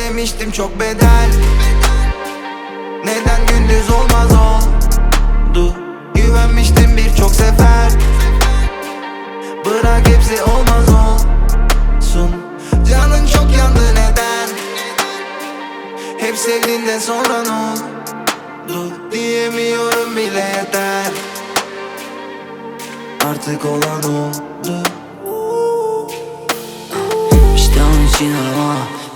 Ödemiştim çok bedel. Neden gündüz olmaz oldu? Güvenmiştim birçok sefer. Bırak hepsi olmaz olsun. Canın çok yandı neden? Hep sevdiğinden sonra ne oldu? Diyemiyorum bile yeter. Artık olan oldu. İşte onun için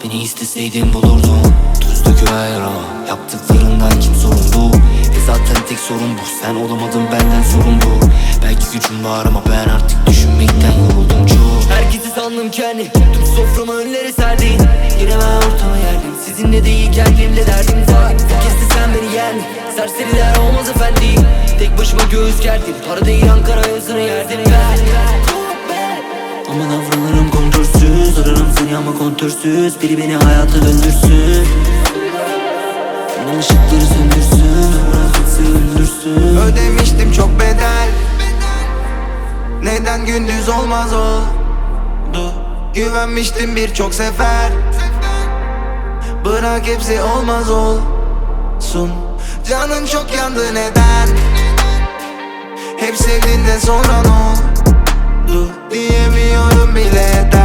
Beni isteseydin bulurdun Tuz döküver yarama Yaptıklarından kim sorumlu? E zaten tek sorun bu. Sen olamadın benden sorumlu Belki gücüm var ama ben artık düşünmekten yoruldum çok. Herkesi sandım kendi Tüm soframı önlere serdin. Yine ben ortama yerdim. Sizinle değil kendimle derdim kez de sen beni yendin Serseriler olmaz efendi. Tek başıma göğüs gerdim. Para değil Ankara yazını yerdim ben. Ama davranırım kontrolsüz Ama kontürsüz Biri beni hayata döndürsün. Yanan ışıkları söndürsün gitse öldürsün. Ödemiştim çok bedel. Neden gündüz olmaz oldu Güvenmiştim birçok sefer. Bırak hepsi olmaz olsun. Canın çok yandı neden? Hep sevdiğinden sonra ne oldu? Diyemiyorum bile yeter